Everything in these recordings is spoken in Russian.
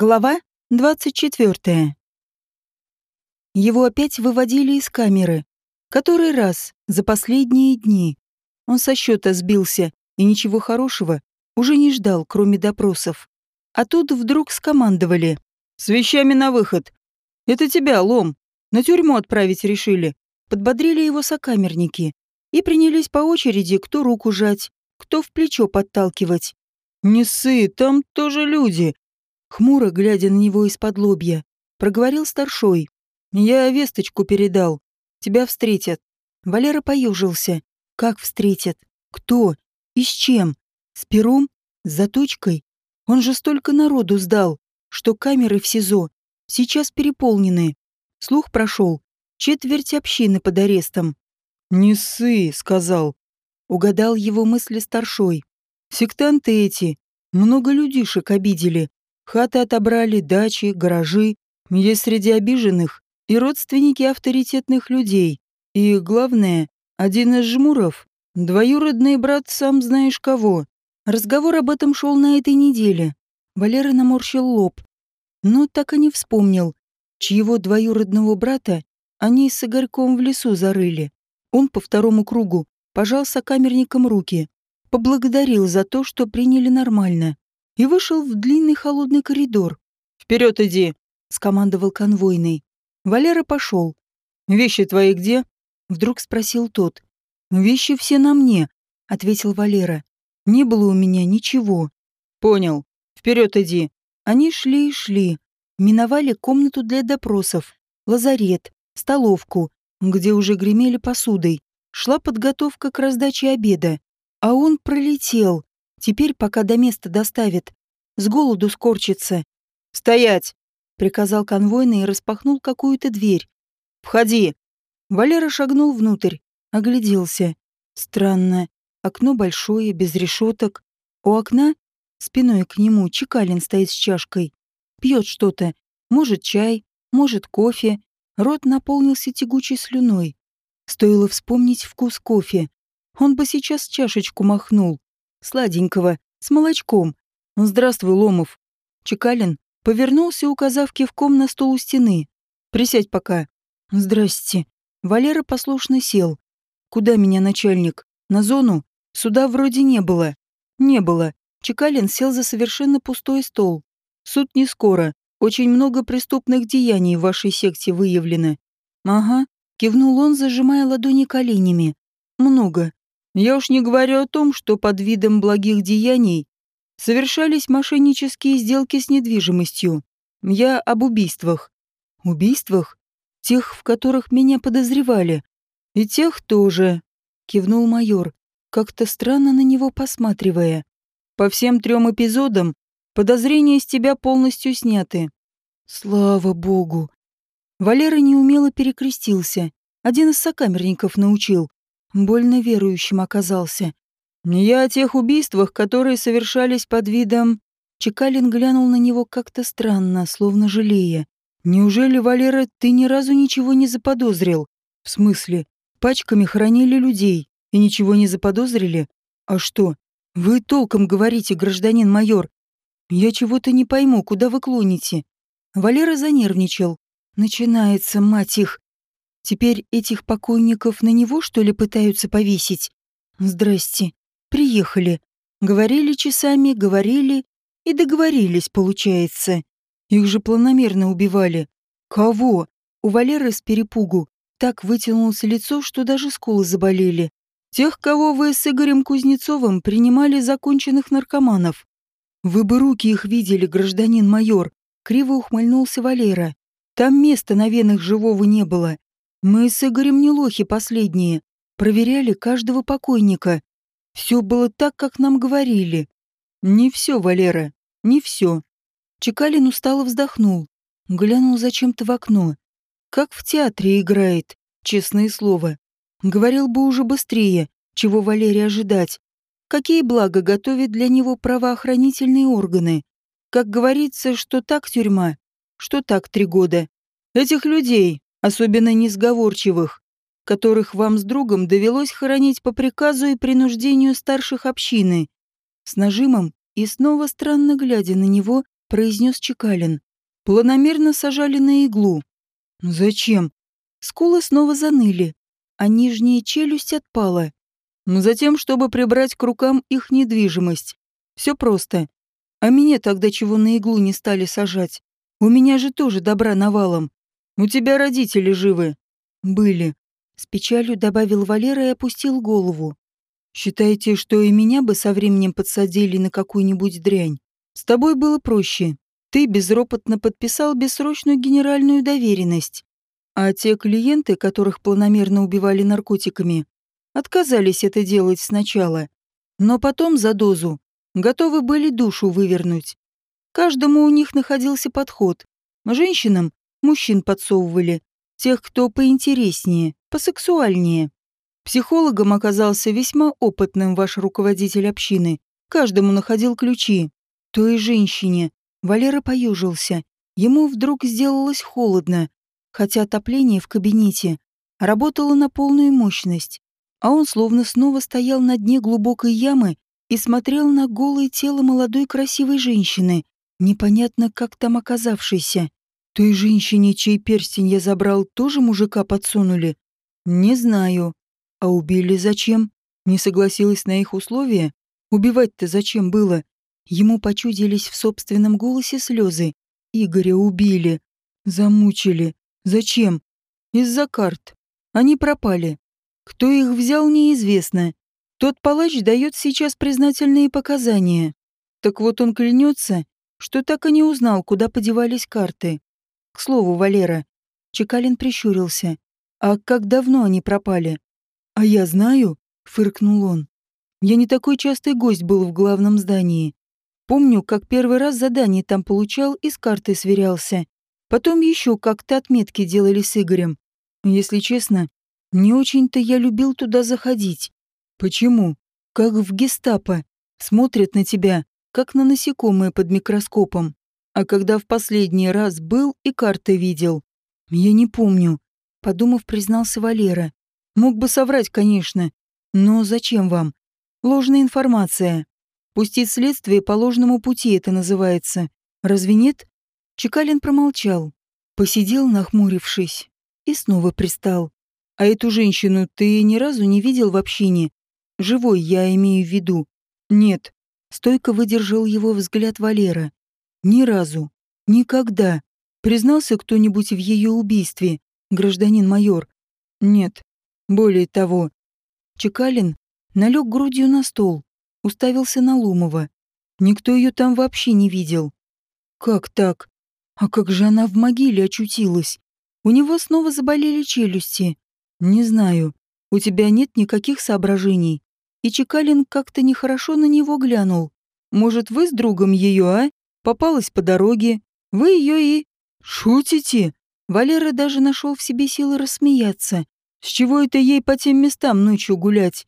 Глава 24. Его опять выводили из камеры. Который раз за последние дни. Он со счета сбился и ничего хорошего уже не ждал, кроме допросов. А тут вдруг скомандовали. «С вещами на выход. Это тебя, Лом. На тюрьму отправить решили». Подбодрили его сокамерники и принялись по очереди кто руку жать, кто в плечо подталкивать. «Не ссы, там тоже люди», Хмуро, глядя на него из-под лобья, проговорил старшой. «Я весточку передал. Тебя встретят». Валера поюжился. «Как встретят? Кто? И с чем? С пером? С заточкой? Он же столько народу сдал, что камеры в СИЗО сейчас переполнены. Слух прошел. Четверть общины под арестом». «Не ссы», — сказал. Угадал его мысли старшой. «Сектанты эти много людишек обидели. Хаты отобрали, дачи, гаражи. Есть среди обиженных и родственники авторитетных людей. И, главное, один из жмуров — двоюродный брат сам знаешь кого. Разговор об этом шел на этой неделе. Валера наморщил лоб. Но так и не вспомнил, чьего двоюродного брата они с Игорьком в лесу зарыли. Он по второму кругу пожал сокамерникам руки, поблагодарил за то, что приняли нормально и вышел в длинный холодный коридор. «Вперед иди!» — скомандовал конвойный. Валера пошел. «Вещи твои где?» — вдруг спросил тот. «Вещи все на мне», — ответил Валера. «Не было у меня ничего». «Понял. Вперед иди». Они шли и шли. Миновали комнату для допросов, лазарет, столовку, где уже гремели посудой. Шла подготовка к раздаче обеда. А он пролетел. Теперь, пока до места доставит, с голоду скорчится. «Стоять!» — приказал конвойный и распахнул какую-то дверь. «Входи!» Валера шагнул внутрь, огляделся. Странно. Окно большое, без решеток. У окна, спиной к нему, Чекалин стоит с чашкой. Пьет что-то. Может, чай, может, кофе. Рот наполнился тягучей слюной. Стоило вспомнить вкус кофе. Он бы сейчас чашечку махнул сладенького, с молочком. «Здравствуй, Ломов». Чекалин повернулся, указав кивком на стол у стены. «Присядь пока». «Здрасте». Валера послушно сел. «Куда меня начальник? На зону? Суда вроде не было». «Не было». Чекалин сел за совершенно пустой стол. «Суд не скоро. Очень много преступных деяний в вашей секте выявлено». «Ага», — кивнул он, зажимая ладони коленями. «Много. Я уж не говорю о том, что под видом благих деяний совершались мошеннические сделки с недвижимостью. Я об убийствах. Убийствах? Тех, в которых меня подозревали. И тех тоже, кивнул майор, как-то странно на него посматривая. По всем трем эпизодам подозрения с тебя полностью сняты. Слава богу. Валера неумело перекрестился. Один из сокамерников научил. Больно верующим оказался. Я о тех убийствах, которые совершались под видом... Чекалин глянул на него как-то странно, словно жалея. «Неужели, Валера, ты ни разу ничего не заподозрил? В смысле, пачками хранили людей и ничего не заподозрили? А что? Вы толком говорите, гражданин майор. Я чего-то не пойму, куда вы клоните?» Валера занервничал. «Начинается, мать их. Теперь этих покойников на него, что ли, пытаются повесить? Здрасте. Приехали. Говорили часами, говорили и договорились, получается. Их же планомерно убивали. Кого? У Валеры с перепугу так вытянулось лицо, что даже скулы заболели. Тех, кого вы с Игорем Кузнецовым принимали законченных наркоманов. Вы бы руки их видели, гражданин майор. Криво ухмыльнулся Валера. Там места на венах живого не было. Мы с Игорем не лохи последние. Проверяли каждого покойника. Все было так, как нам говорили. Не все, Валера, не все. Чекалин устало вздохнул. Глянул зачем-то в окно. Как в театре играет, честное слово. Говорил бы уже быстрее, чего Валерия ожидать. Какие блага готовят для него правоохранительные органы. Как говорится, что так тюрьма, что так три года. Этих людей, особенно несговорчивых, которых вам с другом довелось хоронить по приказу и принуждению старших общины. С нажимом и снова странно глядя на него, произнес Чекалин. Планомерно сажали на иглу. Зачем? Скулы снова заныли, а нижняя челюсть отпала. Затем, чтобы прибрать к рукам их недвижимость. Все просто. А меня тогда чего на иглу не стали сажать? У меня же тоже добра навалом. У тебя родители живы. Были. С печалью добавил Валера и опустил голову. Считаете, что и меня бы со временем подсадили на какую-нибудь дрянь? С тобой было проще. Ты безропотно подписал бессрочную генеральную доверенность. А те клиенты, которых планомерно убивали наркотиками, отказались это делать сначала. Но потом за дозу готовы были душу вывернуть. Каждому у них находился подход. Женщинам мужчин подсовывали, тех, кто поинтереснее, посексуальнее. Психологом оказался весьма опытным ваш руководитель общины. Каждому находил ключи. Той женщине. Валера поюжился. Ему вдруг сделалось холодно, хотя отопление в кабинете работало на полную мощность. А он словно снова стоял на дне глубокой ямы и смотрел на голое тело молодой красивой женщины, непонятно как там оказавшейся. Той женщине, чей перстень я забрал, тоже мужика подсунули? Не знаю. А убили зачем? Не согласилась на их условия? Убивать-то зачем было? Ему почудились в собственном голосе слезы. Игоря убили. Замучили. Зачем? Из-за карт. Они пропали. Кто их взял, неизвестно. Тот палач дает сейчас признательные показания. Так вот он клянется, что так и не узнал, куда подевались карты. К слову, Валера, Чекалин прищурился. А как давно они пропали? А я знаю, фыркнул он. Я не такой частый гость был в главном здании. Помню, как первый раз задание там получал и с картой сверялся. Потом еще как-то отметки делали с Игорем. Если честно, не очень-то я любил туда заходить. Почему? Как в гестапо. Смотрят на тебя, как на насекомое под микроскопом. А когда в последний раз был и карты видел? Я не помню. Подумав, признался Валера. Мог бы соврать, конечно. Но зачем вам? Ложная информация. Пустить следствие по ложному пути это называется. Разве нет? Чекалин промолчал. Посидел, нахмурившись. И снова пристал. А эту женщину ты ни разу не видел в общине? Живой я имею в виду. Нет. Стойко выдержал его взгляд Валера. Ни разу. Никогда. Признался кто-нибудь в ее убийстве, гражданин майор? Нет. Более того. Чекалин налег грудью на стол, уставился на Лумова. Никто ее там вообще не видел. Как так? А как же она в могиле очутилась? У него снова заболели челюсти. Не знаю. У тебя нет никаких соображений. И Чекалин как-то нехорошо на него глянул. Может, вы с другом ее, а? Попалась по дороге. Вы ее и... Шутите? Валера даже нашел в себе силы рассмеяться. С чего это ей по тем местам ночью гулять?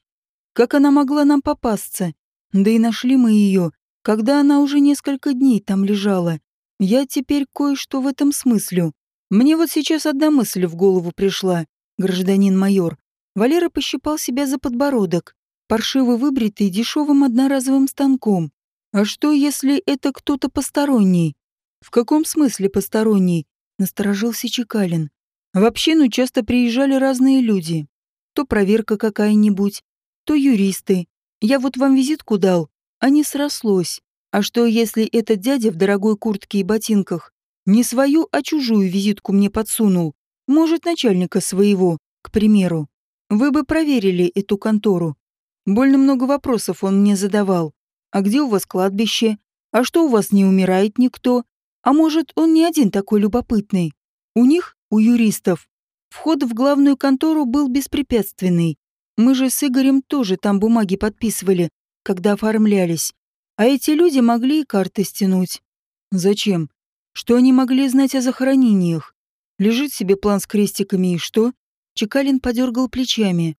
Как она могла нам попасться? Да и нашли мы ее, когда она уже несколько дней там лежала. Я теперь кое-что в этом смыслю. Мне вот сейчас одна мысль в голову пришла, гражданин майор. Валера пощипал себя за подбородок, паршиво выбритый дешевым одноразовым станком. А что, если это кто-то посторонний? В каком смысле посторонний? Насторожился Чекалин. В общину часто приезжали разные люди. То проверка какая-нибудь, то юристы. Я вот вам визитку дал, а не срослось. А что, если этот дядя в дорогой куртке и ботинках не свою, а чужую визитку мне подсунул? Может, начальника своего, к примеру. Вы бы проверили эту контору. Больно много вопросов он мне задавал. А где у вас кладбище? А что у вас не умирает никто? А может, он не один такой любопытный? У них, у юристов, вход в главную контору был беспрепятственный. Мы же с Игорем тоже там бумаги подписывали, когда оформлялись. А эти люди могли и карты стянуть. Зачем? Что они могли знать о захоронениях? Лежит себе план с крестиками и что? Чекалин подергал плечами.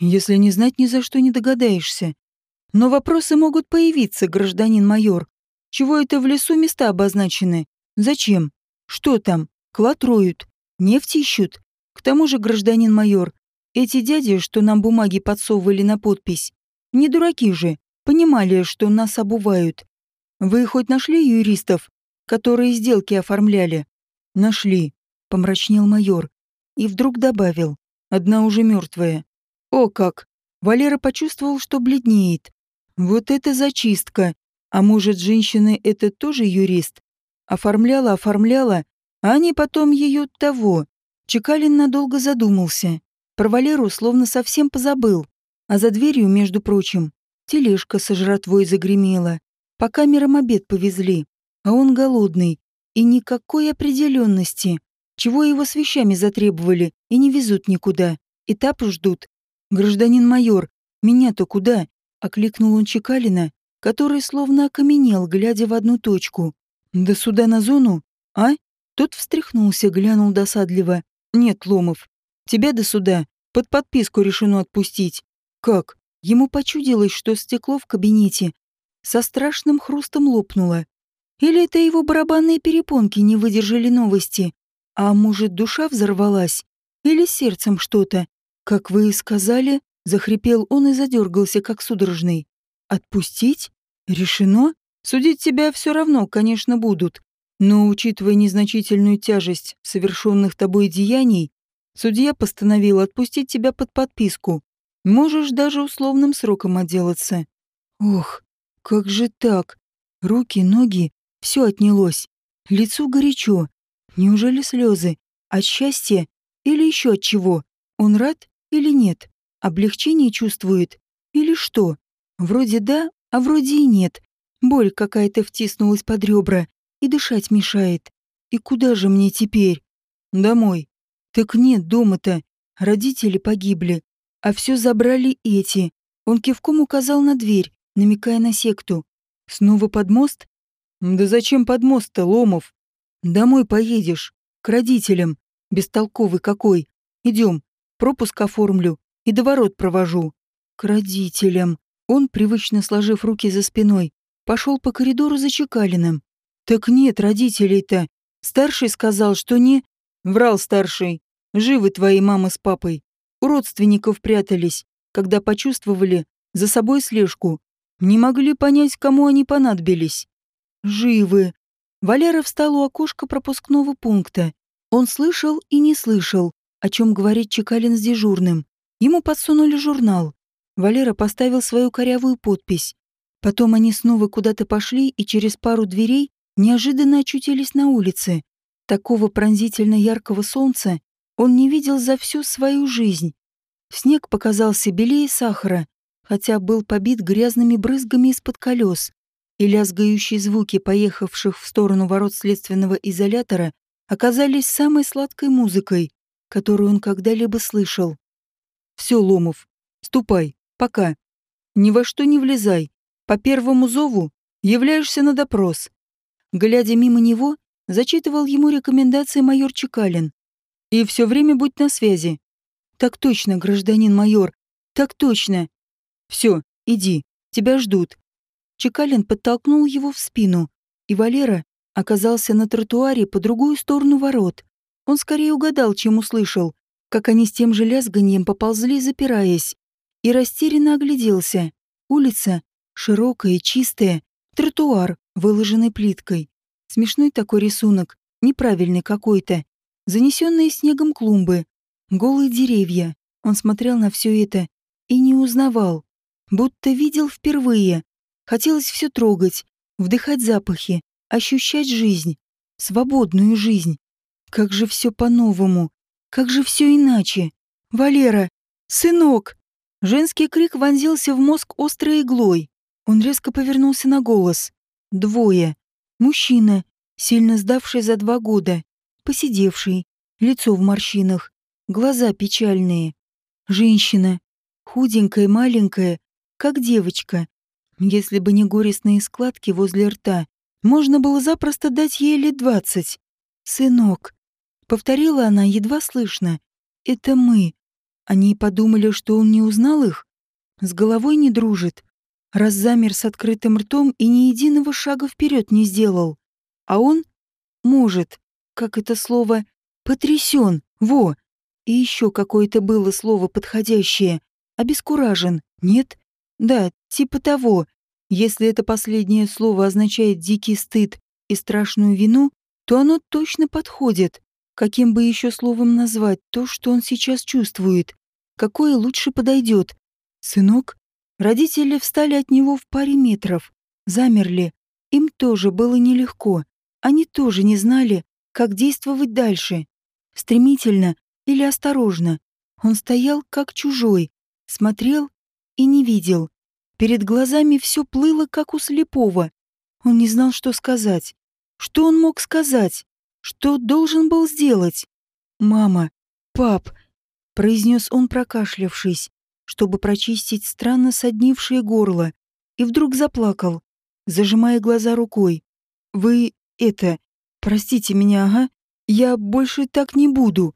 Если не знать, ни за что не догадаешься. Но вопросы могут появиться, гражданин майор. Чего это в лесу места обозначены? Зачем? Что там? Клад роют? Нефть ищут? К тому же, гражданин майор, эти дяди, что нам бумаги подсовывали на подпись, не дураки же, понимали, что нас обувают. Вы хоть нашли юристов, которые сделки оформляли. Нашли, помрачнел майор. И вдруг добавил. Одна уже мертвая. О как! Валера почувствовал, что бледнеет. Вот это зачистка. А может, женщина это тоже юрист? Оформляла, оформляла, а они потом ее того. Чекалин надолго задумался. Про Валеру словно совсем позабыл. А за дверью, между прочим, тележка со жратвой загремела. По камерам обед повезли, а он голодный. И никакой определенности. Чего его с вещами затребовали и не везут никуда. Этап ждут. «Гражданин майор, меня-то куда?» — окликнул он Чекалина, который словно окаменел, глядя в одну точку. «Да сюда на зону? А?» Тот встряхнулся, глянул досадливо. «Нет, Ломов, тебя до суда. Под подписку решено отпустить. Как? Ему почудилось, что стекло в кабинете со страшным хрустом лопнуло. Или это его барабанные перепонки не выдержали новости? А может, душа взорвалась? Или сердцем что-то? Как вы и сказали, захрипел он и задергался, как судорожный. Отпустить? Решено? Судить тебя все равно, конечно, будут. Но, учитывая незначительную тяжесть совершенных тобой деяний, судья постановил отпустить тебя под подписку. Можешь даже условным сроком отделаться. Ох, как же так? Руки, ноги, все отнялось. Лицу горячо. Неужели слезы? От счастья или еще от чего? Он рад или нет? Облегчение чувствует? Или что? Вроде да, а вроде и нет. Боль какая-то втиснулась под ребра и дышать мешает. И куда же мне теперь? Домой. Так нет дома-то. Родители погибли. А все забрали эти. Он кивком указал на дверь, намекая на секту. Снова под мост? Да зачем под мост-то, Ломов? Домой поедешь. К родителям. Бестолковый какой. Идем. Пропуск оформлю и до ворот провожу. К родителям. Он, привычно сложив руки за спиной, пошел по коридору за Чекалиным. «Так нет родителей-то. Старший сказал, что не...» «Врал старший. Живы твои мама с папой. У родственников прятались, когда почувствовали за собой слежку. Не могли понять, кому они понадобились. Живы. Валера встал у окошка пропускного пункта. Он слышал и не слышал, о чем говорит Чекалин с дежурным. Ему подсунули журнал. Валера поставил свою корявую подпись. Потом они снова куда-то пошли и через пару дверей неожиданно очутились на улице. Такого пронзительно яркого солнца он не видел за всю свою жизнь. Снег показался белее сахара, хотя был побит грязными брызгами из-под колес, и лязгающие звуки поехавших в сторону ворот следственного изолятора оказались самой сладкой музыкой, которую он когда-либо слышал. «Все, Ломов, ступай, пока. Ни во что не влезай. По первому зову являешься на допрос. Глядя мимо него, зачитывал ему рекомендации майор Чекалин. «И все время будь на связи». «Так точно, гражданин майор, так точно». «Все, иди, тебя ждут». Чекалин подтолкнул его в спину, и Валера оказался на тротуаре по другую сторону ворот. Он скорее угадал, чем услышал, как они с тем же лязганьем поползли, запираясь, и растерянно огляделся. Улица, широкая, чистая, тротуар, выложенный плиткой. Смешной такой рисунок, неправильный какой-то. Занесенные снегом клумбы, голые деревья. Он смотрел на все это и не узнавал. Будто видел впервые. Хотелось все трогать, вдыхать запахи, ощущать жизнь. Свободную жизнь. Как же все по-новому. Как же все иначе. Валера! Сынок! Женский крик вонзился в мозг острой иглой. Он резко повернулся на голос. Двое. Мужчина, сильно сдавший за два года, посидевший, лицо в морщинах, глаза печальные. Женщина, худенькая, маленькая, как девочка. Если бы не горестные складки возле рта, можно было запросто дать ей лет двадцать. «Сынок», — повторила она едва слышно, — «это мы». Они подумали, что он не узнал их, с головой не дружит, раз замер с открытым ртом и ни единого шага вперед не сделал. А он может, как это слово, потрясен, во. И еще какое-то было слово подходящее. Обескуражен, нет? Да, типа того. Если это последнее слово означает дикий стыд и страшную вину, то оно точно подходит. Каким бы еще словом назвать то, что он сейчас чувствует? Какое лучше подойдет? Сынок? Родители встали от него в паре метров, замерли. Им тоже было нелегко. Они тоже не знали, как действовать дальше. Стремительно или осторожно. Он стоял как чужой, смотрел и не видел. Перед глазами все плыло, как у слепого. Он не знал, что сказать. Что он мог сказать? Что должен был сделать? «Мама, пап», — произнес он, прокашлявшись, чтобы прочистить странно соднившее горло, и вдруг заплакал, зажимая глаза рукой. «Вы это... Простите меня, ага? Я больше так не буду.